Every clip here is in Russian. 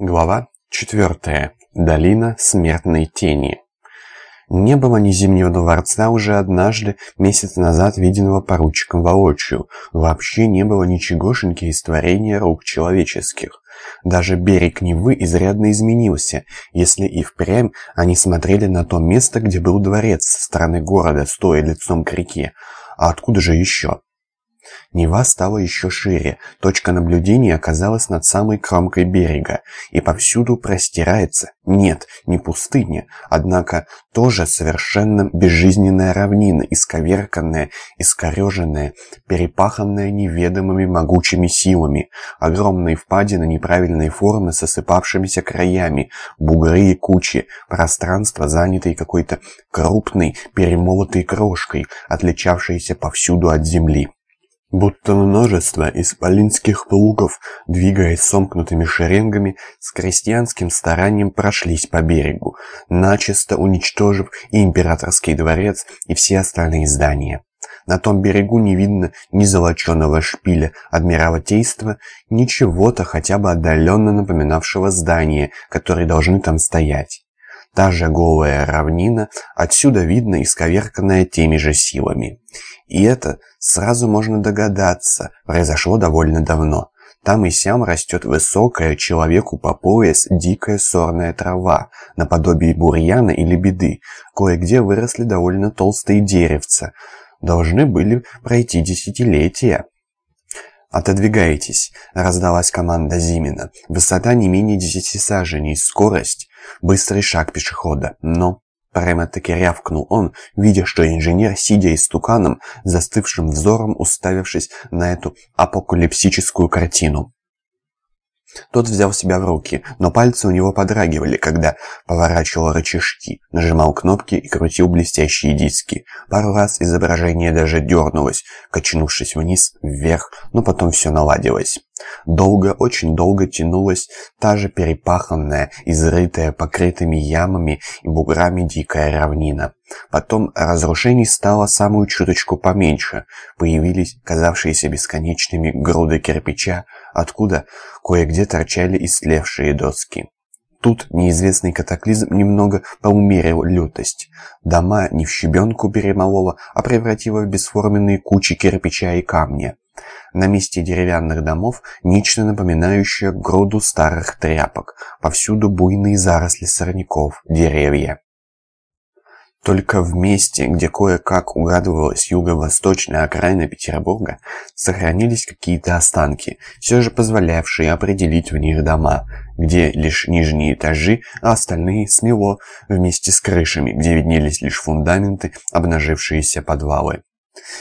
Глава 4. Долина смертной тени. Не было ни Зимнего дворца уже однажды, месяц назад виденного поручиком воочию. Вообще не было ничегошеньки из творения рук человеческих. Даже берег Невы изрядно изменился, если и впрямь они смотрели на то место, где был дворец со стороны города, стоя лицом к реке. А откуда же еще? Нева стала еще шире, точка наблюдения оказалась над самой кромкой берега, и повсюду простирается, нет, не пустыня, однако тоже совершенно безжизненная равнина, исковерканная, искореженная, перепаханная неведомыми могучими силами, огромные впадины неправильной формы с осыпавшимися краями, бугры и кучи, пространство, занятое какой-то крупной, перемолотой крошкой, отличавшейся повсюду от земли. Будто множество исполинских плугов, двигаясь сомкнутыми шеренгами, с крестьянским старанием прошлись по берегу, начисто уничтожив и императорский дворец, и все остальные здания. На том берегу не видно ни золоченого шпиля Адмиралтейства, ни чего-то хотя бы отдаленно напоминавшего здания, которые должны там стоять. Та же голая равнина, отсюда видно исковерканная теми же силами. И это, сразу можно догадаться, произошло довольно давно. Там и сям растет высокая, человеку по пояс, дикая сорная трава, наподобие бурьяна или беды. Кое-где выросли довольно толстые деревца. Должны были пройти десятилетия. «Отодвигайтесь», — раздалась команда Зимина. «Высота не менее десяти саженей, скорость, быстрый шаг пешехода. Но...» Прямо-таки рявкнул он, видя, что инженер, сидя истуканом, застывшим взором уставившись на эту апокалипсическую картину. Тот взял себя в руки, но пальцы у него подрагивали, когда поворачивал рычажки, нажимал кнопки и крутил блестящие диски. Пару раз изображение даже дернулось, качнувшись вниз, вверх, но потом все наладилось. Долго, очень долго тянулась та же перепаханная, изрытая покрытыми ямами и буграми дикая равнина. Потом разрушений стало самую чуточку поменьше. Появились казавшиеся бесконечными груды кирпича, откуда кое-где торчали истлевшие доски. Тут неизвестный катаклизм немного поумерил лютость. Дома не в щебенку перемолола, а превратила в бесформенные кучи кирпича и камня. На месте деревянных домов нечто напоминающее груду старых тряпок. Повсюду буйные заросли сорняков, деревья. Только в месте, где кое-как угадывалась юго-восточная окраина Петербурга, сохранились какие-то останки, все же позволявшие определить в них дома, где лишь нижние этажи, а остальные смело вместе с крышами, где виднелись лишь фундаменты, обнажившиеся подвалы.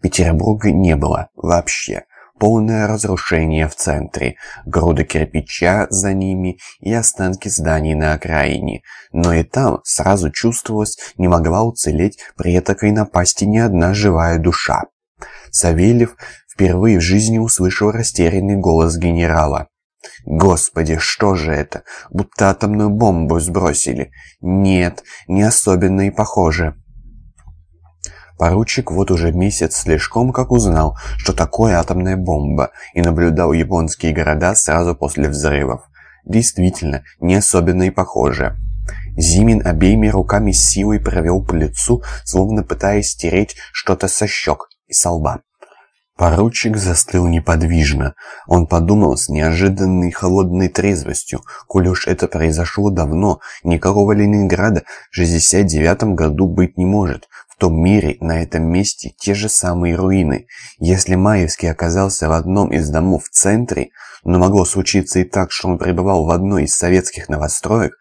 Петербурга не было вообще. Полное разрушение в центре, груды кирпича за ними и останки зданий на окраине. Но и там сразу чувствовалось, не могла уцелеть при этакой напасти ни одна живая душа. Савельев впервые в жизни услышал растерянный голос генерала. «Господи, что же это? Будто атомную бомбу сбросили. Нет, не особенно и похоже». Поручик вот уже месяц слишком как узнал, что такое атомная бомба, и наблюдал японские города сразу после взрывов. Действительно, не особенно и похоже. Зимин обеими руками с силой провел по лицу, словно пытаясь стереть что-то со щек и со лба. Поручик застыл неподвижно. Он подумал с неожиданной холодной трезвостью, коль уж это произошло давно, никакого Ленинграда в 69 году быть не может том мире, на этом месте, те же самые руины. Если Маевский оказался в одном из домов в центре, но могло случиться и так, что он пребывал в одной из советских новостроек,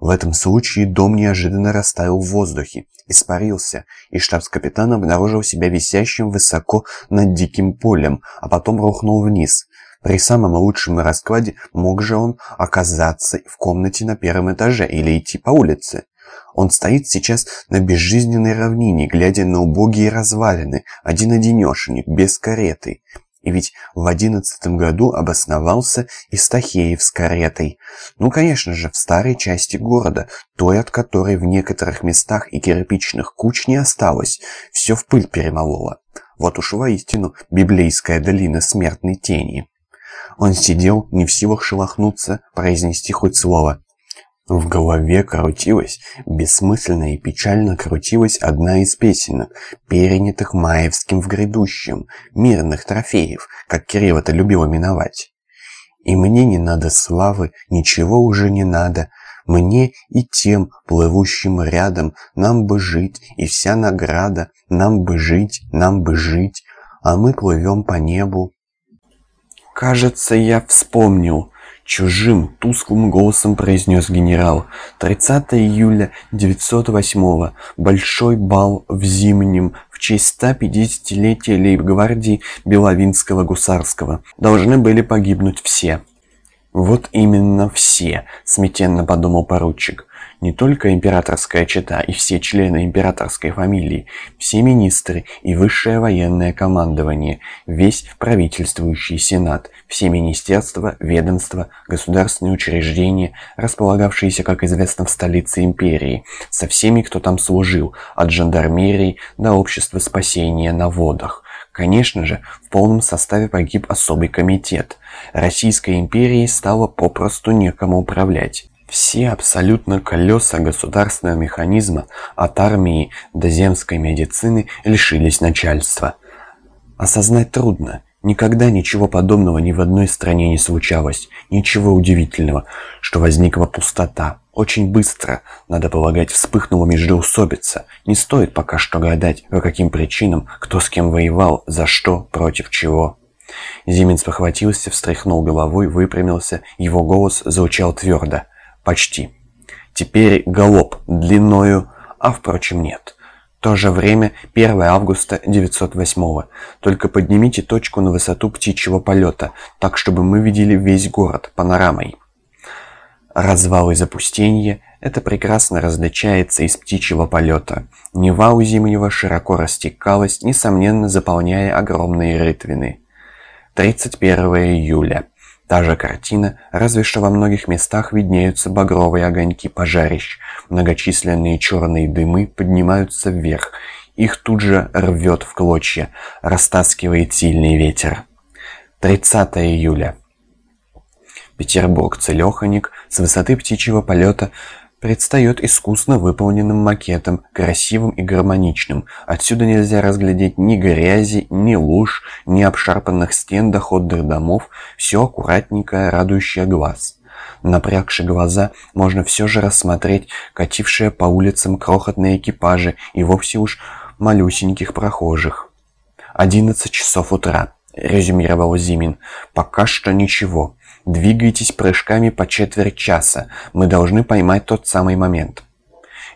в этом случае дом неожиданно растаял в воздухе, испарился, и штабс-капитан обнаружил себя висящим высоко над диким полем, а потом рухнул вниз. При самом лучшем раскладе мог же он оказаться в комнате на первом этаже или идти по улице. Он стоит сейчас на безжизненной равнине, глядя на убогие развалины, один-одинешенек, без кареты. И ведь в одиннадцатом году обосновался Истахеев с каретой. Ну, конечно же, в старой части города, той, от которой в некоторых местах и кирпичных куч не осталось, все в пыль перемололо. Вот уж воистину библейская долина смертной тени. Он сидел, не в силах шелохнуться, произнести хоть слово. В голове крутилась, бессмысленно и печально крутилась одна из песенок, перенятых Маевским в грядущем, мирных трофеев, как Кирилл это любил именовать. «И мне не надо славы, ничего уже не надо, мне и тем, плывущим рядом, нам бы жить, и вся награда, нам бы жить, нам бы жить, а мы плывем по небу». «Кажется, я вспомнил», Чужим, тусклым голосом произнес генерал. 30 июля 908 Большой бал в Зимнем в честь 150-летия лейб-гвардии Беловинского гусарского. Должны были погибнуть все. Вот именно все, смятенно подумал поручик. Не только императорская чета и все члены императорской фамилии, все министры и высшее военное командование, весь правительствующий сенат, все министерства, ведомства, государственные учреждения, располагавшиеся, как известно, в столице империи, со всеми, кто там служил, от жандармерии до общества спасения на водах. Конечно же, в полном составе погиб особый комитет. Российской империей стало попросту некому управлять. Все абсолютно колеса государственного механизма от армии до земской медицины лишились начальства. Осознать трудно. Никогда ничего подобного ни в одной стране не случалось. Ничего удивительного, что возникла пустота. Очень быстро, надо полагать, вспыхнула междоусобица. Не стоит пока что гадать, по каким причинам, кто с кем воевал, за что, против чего. Зимин спохватился, встряхнул головой, выпрямился. Его голос звучал твердо. Почти. Теперь галоп длиною, а впрочем нет. То же время 1 августа 908 Только поднимите точку на высоту птичьего полета, так чтобы мы видели весь город панорамой. Развал и запустение – это прекрасно различается из птичьего полета. Нева у Зимнего широко растекалась, несомненно заполняя огромные рытвины. 31 июля. Та же картина, разве что во многих местах виднеются багровые огоньки пожарищ. Многочисленные черные дымы поднимаются вверх. Их тут же рвет в клочья, растаскивает сильный ветер. 30 июля. Петербург-Целеханик с высоты птичьего полета предстает искусно выполненным макетом, красивым и гармоничным. Отсюда нельзя разглядеть ни грязи, ни луж, ни обшарпанных стен доходных домов, все аккуратненькое, радующее глаз. Напрягши глаза, можно все же рассмотреть катившие по улицам крохотные экипажи и вовсе уж малюсеньких прохожих. «Одиннадцать часов утра», — резюмировал Зимин. «Пока что ничего. Двигайтесь прыжками по четверть часа. Мы должны поймать тот самый момент».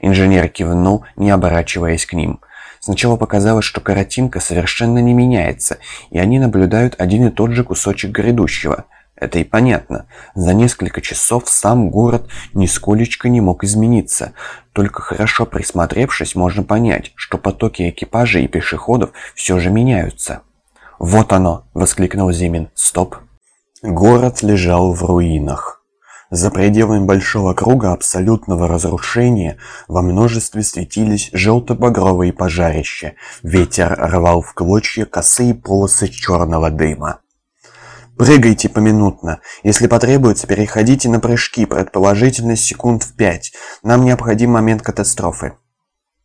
Инженер кивнул, не оборачиваясь к ним. Сначала показалось, что картинка совершенно не меняется, и они наблюдают один и тот же кусочек грядущего. Это и понятно. За несколько часов сам город нисколечко не мог измениться. Только хорошо присмотревшись, можно понять, что потоки экипажей и пешеходов все же меняются. «Вот оно!» — воскликнул Зимин. «Стоп!» Город лежал в руинах. За пределами большого круга абсолютного разрушения во множестве светились желто-багровые пожарища. Ветер рвал в клочья косые полосы черного дыма. «Прыгайте поминутно. Если потребуется, переходите на прыжки, предположительно секунд в пять. Нам необходим момент катастрофы».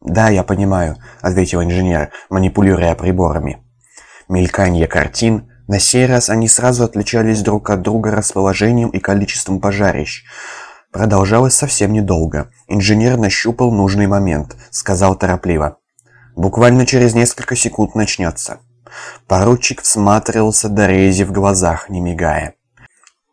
«Да, я понимаю», — ответил инженер, манипулируя приборами. Мельканье картин — на сей раз они сразу отличались друг от друга расположением и количеством пожарищ. Продолжалось совсем недолго. Инженер нащупал нужный момент, сказал торопливо. «Буквально через несколько секунд начнется». Поручик всматривался до рези в глазах, не мигая.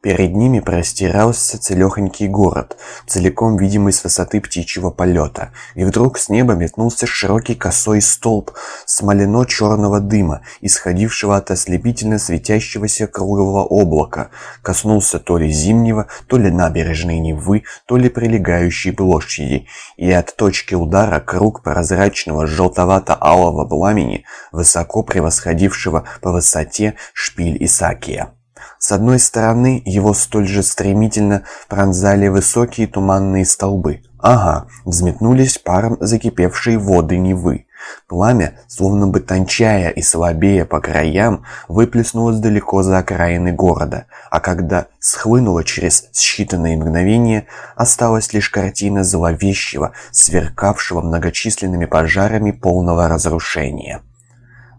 Перед ними простирался целехонький город, целиком видимый с высоты птичьего полета, и вдруг с неба метнулся широкий косой столб смолено-черного дыма, исходившего от ослепительно светящегося круглого облака, коснулся то ли зимнего, то ли набережной Невы, то ли прилегающей площади, и от точки удара круг прозрачного желтовато-алого пламени, высоко превосходившего по высоте шпиль Исакия. С одной стороны его столь же стремительно пронзали высокие туманные столбы. Ага, взметнулись паром закипевшие воды Невы. Пламя, словно бы тончая и слабее по краям, выплеснулось далеко за окраины города, а когда схлынуло через считанные мгновения, осталась лишь картина зловещего, сверкавшего многочисленными пожарами полного разрушения.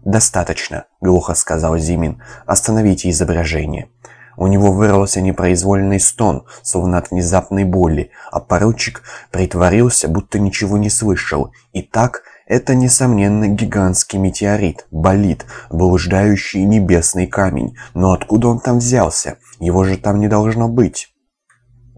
«Достаточно», — глухо сказал Зимин. «Остановите изображение». У него вырвался непроизвольный стон, словно от внезапной боли, а поручик притворился, будто ничего не слышал. И так это, несомненно, гигантский метеорит, болид, блуждающий небесный камень. Но откуда он там взялся? Его же там не должно быть.